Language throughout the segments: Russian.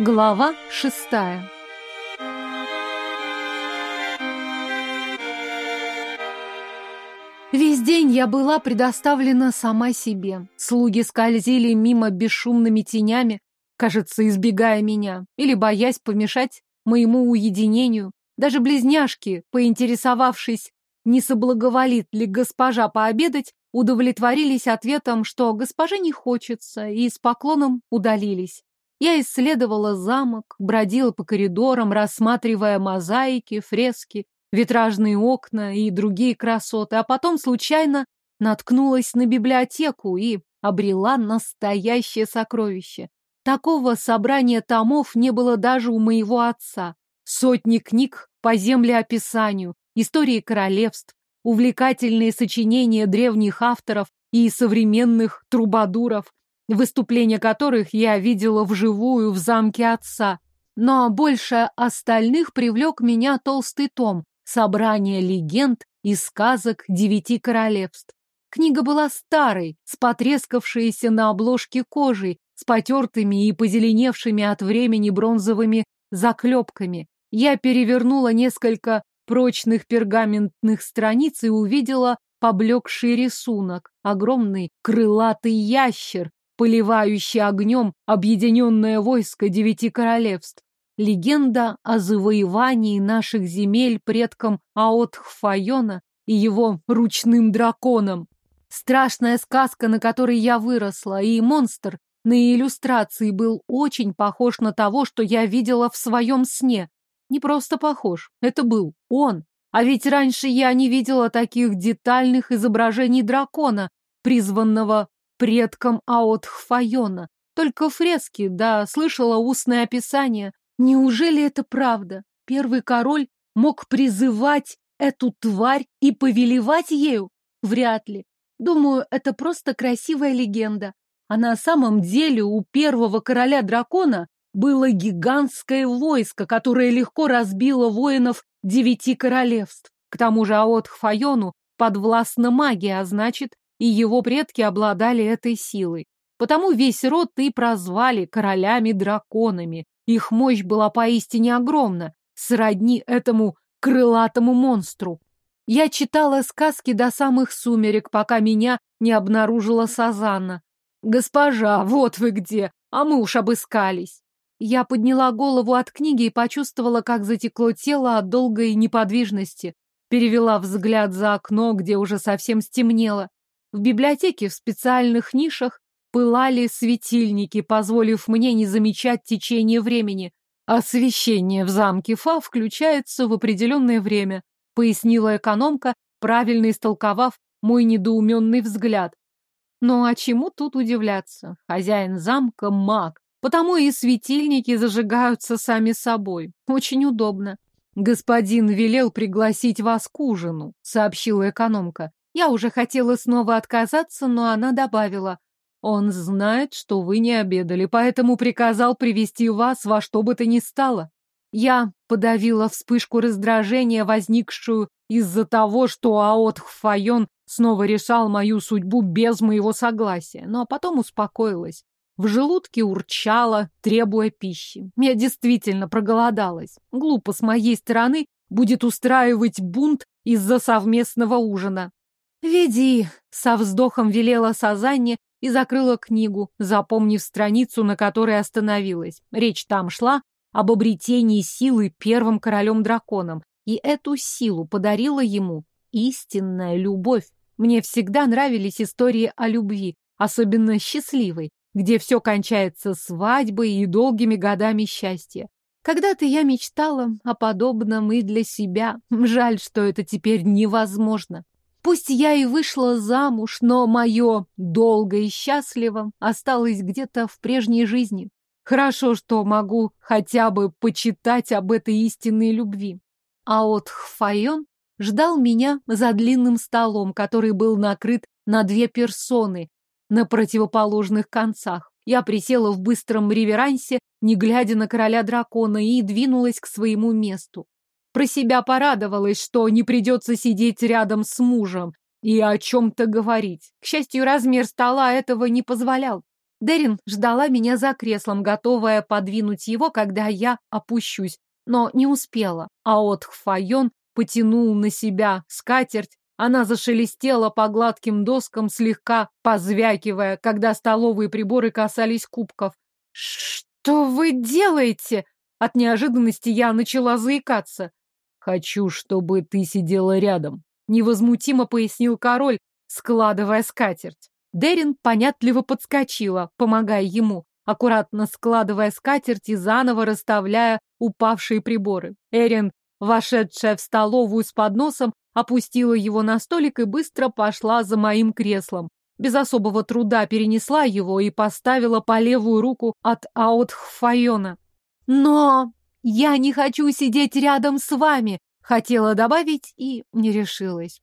Глава шестая Весь день я была предоставлена сама себе. Слуги скользили мимо бесшумными тенями, кажется, избегая меня, или боясь помешать моему уединению. Даже близняшки, поинтересовавшись, не соблаговолит ли госпожа пообедать, удовлетворились ответом, что госпоже не хочется, и с поклоном удалились. Я исследовала замок, бродила по коридорам, рассматривая мозаики, фрески, витражные окна и другие красоты, а потом случайно наткнулась на библиотеку и обрела настоящее сокровище. Такого собрания томов не было даже у моего отца. Сотни книг по землеописанию, истории королевств, увлекательные сочинения древних авторов и современных трубадуров, выступления которых я видела вживую в замке отца. Но больше остальных привлек меня толстый том «Собрание легенд и сказок девяти королевств». Книга была старой, с потрескавшейся на обложке кожей, с потертыми и позеленевшими от времени бронзовыми заклепками. Я перевернула несколько прочных пергаментных страниц и увидела поблекший рисунок. Огромный крылатый ящер, поливающий огнем объединенное войско девяти королевств. Легенда о завоевании наших земель предком Аотхфайона и его ручным драконом. Страшная сказка, на которой я выросла, и монстр на иллюстрации был очень похож на того, что я видела в своем сне. Не просто похож, это был он. А ведь раньше я не видела таких детальных изображений дракона, призванного предком Аотхфайона. Только фрески, да, слышала устное описание. Неужели это правда? Первый король мог призывать эту тварь и повелевать ею? Вряд ли. Думаю, это просто красивая легенда. А на самом деле у первого короля дракона было гигантское войско, которое легко разбило воинов девяти королевств. К тому же Аот Хфайону подвластна магия, а значит, и его предки обладали этой силой. Потому весь род и прозвали королями-драконами. Их мощь была поистине огромна, сродни этому крылатому монстру. Я читала сказки до самых сумерек, пока меня не обнаружила Сазанна. «Госпожа, вот вы где! А мы уж обыскались!» Я подняла голову от книги и почувствовала, как затекло тело от долгой неподвижности. Перевела взгляд за окно, где уже совсем стемнело. В библиотеке в специальных нишах пылали светильники, позволив мне не замечать течение времени. Освещение в замке Фа включается в определенное время, пояснила экономка, правильно истолковав мой недоуменный взгляд. Ну а чему тут удивляться? Хозяин замка — маг, потому и светильники зажигаются сами собой. Очень удобно. Господин велел пригласить вас к ужину, сообщила экономка. Я уже хотела снова отказаться, но она добавила. Он знает, что вы не обедали, поэтому приказал привести вас во что бы то ни стало. Я подавила вспышку раздражения, возникшую из-за того, что Аот Хфайон снова решал мою судьбу без моего согласия, но потом успокоилась. В желудке урчало, требуя пищи. Я действительно проголодалась. Глупо с моей стороны будет устраивать бунт из-за совместного ужина. «Веди!» — со вздохом велела Сазанне и закрыла книгу, запомнив страницу, на которой остановилась. Речь там шла об обретении силы первым королем-драконом, и эту силу подарила ему истинная любовь. Мне всегда нравились истории о любви, особенно счастливой, где все кончается свадьбой и долгими годами счастья. Когда-то я мечтала о подобном и для себя. Жаль, что это теперь невозможно. Пусть я и вышла замуж, но мое долго и счастливо осталось где-то в прежней жизни. Хорошо, что могу хотя бы почитать об этой истинной любви. А от Хфайон ждал меня за длинным столом, который был накрыт на две персоны на противоположных концах. Я присела в быстром реверансе, не глядя на короля дракона, и двинулась к своему месту. Про себя порадовалась, что не придется сидеть рядом с мужем и о чем-то говорить. К счастью, размер стола этого не позволял. Дерин ждала меня за креслом, готовая подвинуть его, когда я опущусь, но не успела. А от Хфайон потянул на себя скатерть, она зашелестела по гладким доскам, слегка позвякивая, когда столовые приборы касались кубков. «Что вы делаете?» От неожиданности я начала заикаться. «Хочу, чтобы ты сидела рядом», — невозмутимо пояснил король, складывая скатерть. Дерин понятливо подскочила, помогая ему, аккуратно складывая скатерть и заново расставляя упавшие приборы. Эрин, вошедшая в столовую с подносом, опустила его на столик и быстро пошла за моим креслом. Без особого труда перенесла его и поставила по левую руку от Аутхфайона. «Но я не хочу сидеть рядом с вами!» Хотела добавить и не решилась.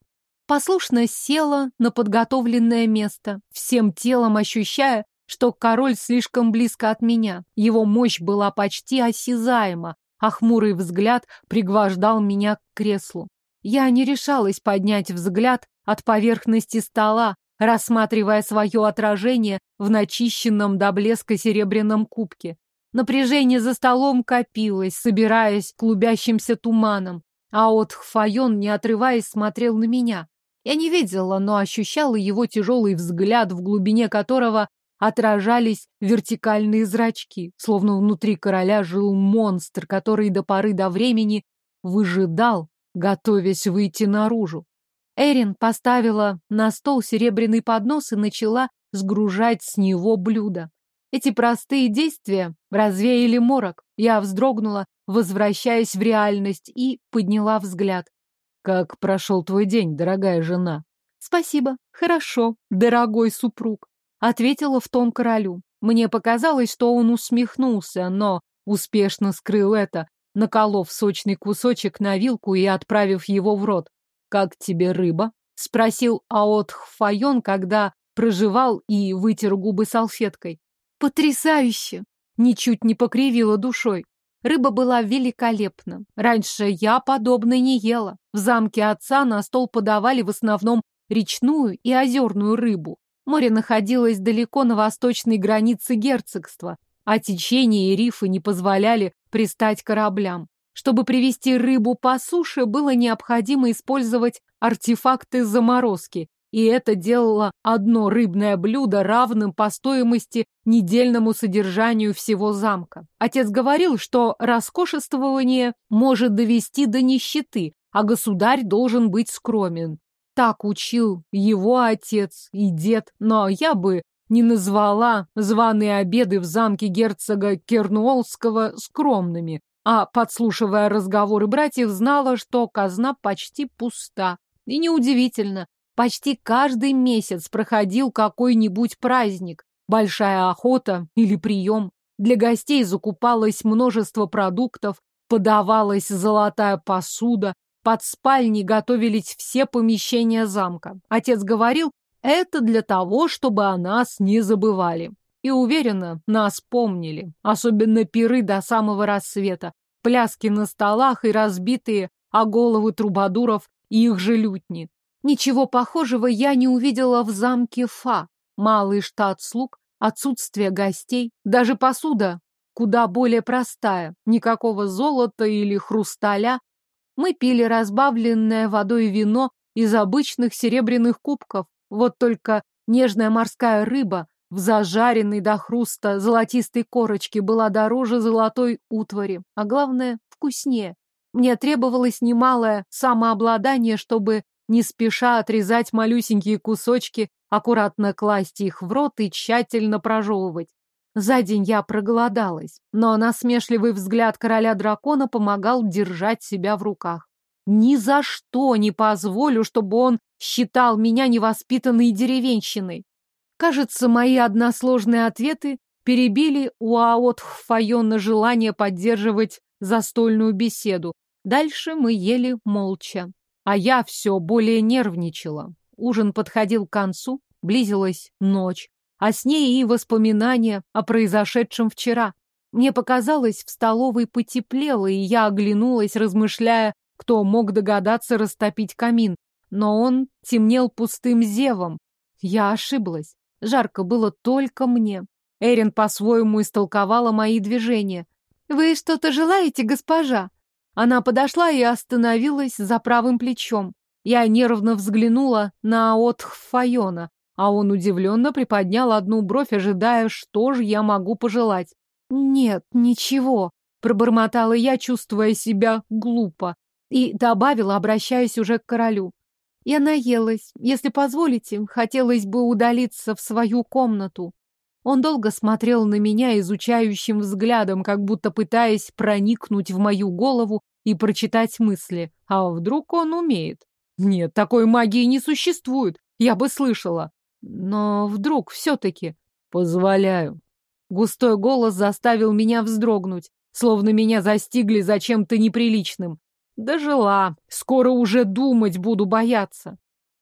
Послушно села на подготовленное место, всем телом ощущая, что король слишком близко от меня. Его мощь была почти осязаема, а хмурый взгляд пригвождал меня к креслу. Я не решалась поднять взгляд от поверхности стола, рассматривая свое отражение в начищенном до блеска серебряном кубке. Напряжение за столом копилось, собираясь клубящимся туманом, а от Хфайон, не отрываясь, смотрел на меня. Я не видела, но ощущала его тяжелый взгляд, в глубине которого отражались вертикальные зрачки, словно внутри короля жил монстр, который до поры до времени выжидал, готовясь выйти наружу. Эрин поставила на стол серебряный поднос и начала сгружать с него блюдо. Эти простые действия развеяли морок. Я вздрогнула, возвращаясь в реальность, и подняла взгляд. «Как прошел твой день, дорогая жена?» «Спасибо. Хорошо, дорогой супруг», — ответила в тон королю. Мне показалось, что он усмехнулся, но успешно скрыл это, наколов сочный кусочек на вилку и отправив его в рот. «Как тебе рыба?» — спросил Аот Хфайон, когда проживал и вытер губы салфеткой. «Потрясающе!» — ничуть не покривила душой. Рыба была великолепна. Раньше я подобной не ела. В замке отца на стол подавали в основном речную и озерную рыбу. Море находилось далеко на восточной границе герцогства, а течение и рифы не позволяли пристать кораблям. Чтобы привезти рыбу по суше, было необходимо использовать артефакты заморозки, и это делало одно рыбное блюдо равным по стоимости недельному содержанию всего замка. Отец говорил, что роскошествование может довести до нищеты, а государь должен быть скромен. Так учил его отец и дед, но я бы не назвала званые обеды в замке герцога Кернуолского скромными, а, подслушивая разговоры братьев, знала, что казна почти пуста. И неудивительно, почти каждый месяц проходил какой-нибудь праздник, большая охота или прием. Для гостей закупалось множество продуктов, подавалась золотая посуда, под спальней готовились все помещения замка. Отец говорил, это для того, чтобы о нас не забывали. И уверенно, нас помнили. Особенно пиры до самого рассвета. Пляски на столах и разбитые о головы трубадуров и их же лютни. Ничего похожего я не увидела в замке Фа. Малый штат слуг, отсутствие гостей, даже посуда куда более простая. Никакого золота или хрусталя. Мы пили разбавленное водой вино из обычных серебряных кубков, вот только нежная морская рыба в зажаренной до хруста золотистой корочке была дороже золотой утвари, а главное, вкуснее. Мне требовалось немалое самообладание, чтобы не спеша отрезать малюсенькие кусочки, аккуратно класть их в рот и тщательно прожевывать. За день я проголодалась, но насмешливый взгляд короля дракона помогал держать себя в руках. Ни за что не позволю, чтобы он считал меня невоспитанной деревенщиной. Кажется, мои односложные ответы перебили у Аот Файона желание поддерживать застольную беседу. Дальше мы ели молча. А я все более нервничала. Ужин подходил к концу, близилась ночь, а с ней и воспоминания о произошедшем вчера. Мне показалось, в столовой потеплело, и я оглянулась, размышляя, кто мог догадаться растопить камин но он темнел пустым зевом. Я ошиблась. Жарко было только мне. Эрин по-своему истолковала мои движения. «Вы что-то желаете, госпожа?» Она подошла и остановилась за правым плечом. Я нервно взглянула на отх Файона, а он удивленно приподнял одну бровь, ожидая, что же я могу пожелать. «Нет, ничего», — пробормотала я, чувствуя себя глупо, и добавила, обращаясь уже к королю. «Я наелась. Если позволите, хотелось бы удалиться в свою комнату». Он долго смотрел на меня изучающим взглядом, как будто пытаясь проникнуть в мою голову и прочитать мысли. А вдруг он умеет? Нет, такой магии не существует. Я бы слышала. Но вдруг все-таки... Позволяю. Густой голос заставил меня вздрогнуть, словно меня застигли за чем-то неприличным. Дожила. Скоро уже думать буду бояться.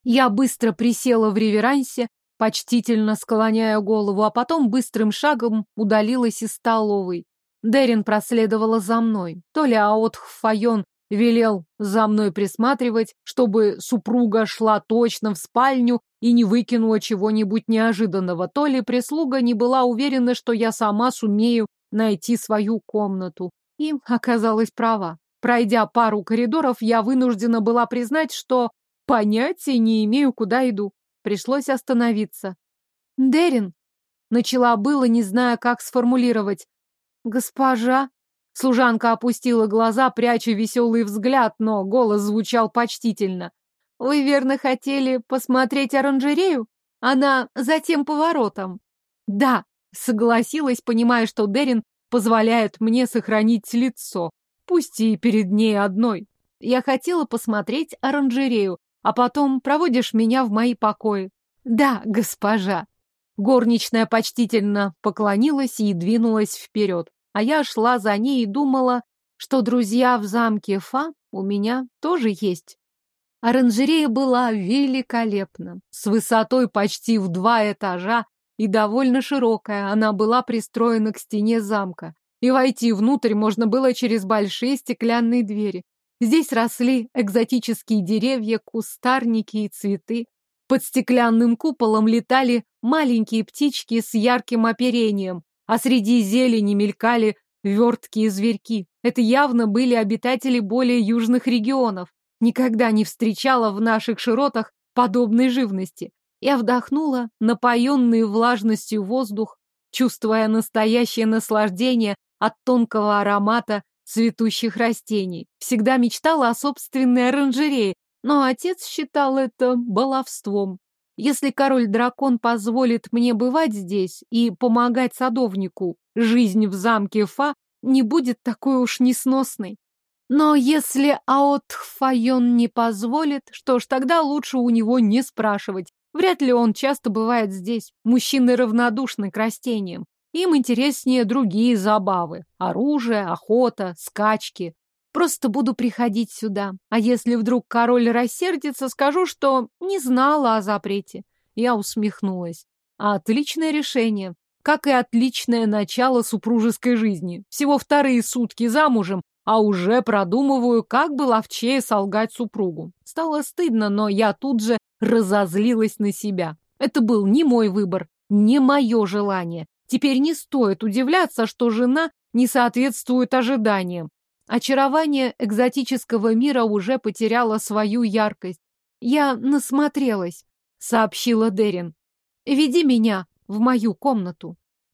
Я быстро присела в реверансе, почтительно склоняя голову, а потом быстрым шагом удалилась из столовой. Дерин проследовала за мной. То ли Аотх Файон велел за мной присматривать, чтобы супруга шла точно в спальню и не выкинула чего-нибудь неожиданного, то ли прислуга не была уверена, что я сама сумею найти свою комнату. И оказалась права. Пройдя пару коридоров, я вынуждена была признать, что понятия не имею, куда иду. Пришлось остановиться. «Дерин!» Начала было, не зная, как сформулировать. «Госпожа!» Служанка опустила глаза, пряча веселый взгляд, но голос звучал почтительно. «Вы верно хотели посмотреть оранжерею? Она за тем поворотом». «Да», — согласилась, понимая, что Дерин позволяет мне сохранить лицо, пусть и перед ней одной. Я хотела посмотреть оранжерею, а потом проводишь меня в мои покои. Да, госпожа. Горничная почтительно поклонилась и двинулась вперед, а я шла за ней и думала, что друзья в замке Фа у меня тоже есть. Оранжерея была великолепна, с высотой почти в два этажа и довольно широкая, она была пристроена к стене замка, и войти внутрь можно было через большие стеклянные двери. Здесь росли экзотические деревья, кустарники и цветы. Под стеклянным куполом летали маленькие птички с ярким оперением, а среди зелени мелькали верткие зверьки. Это явно были обитатели более южных регионов. Никогда не встречала в наших широтах подобной живности. Я вдохнула напоенный влажностью воздух, чувствуя настоящее наслаждение от тонкого аромата цветущих растений. Всегда мечтала о собственной оранжерее, но отец считал это баловством. Если король-дракон позволит мне бывать здесь и помогать садовнику, жизнь в замке Фа не будет такой уж несносной. Но если Аотхфайон не позволит, что ж, тогда лучше у него не спрашивать. Вряд ли он часто бывает здесь. Мужчины равнодушны к растениям. Им интереснее другие забавы. Оружие, охота, скачки. Просто буду приходить сюда. А если вдруг король рассердится, скажу, что не знала о запрете. Я усмехнулась. Отличное решение. Как и отличное начало супружеской жизни. Всего вторые сутки замужем, а уже продумываю, как бы ловчее солгать супругу. Стало стыдно, но я тут же разозлилась на себя. Это был не мой выбор, не мое желание. Теперь не стоит удивляться, что жена не соответствует ожиданиям. Очарование экзотического мира уже потеряло свою яркость. Я насмотрелась, сообщила Дерин. Веди меня в мою комнату.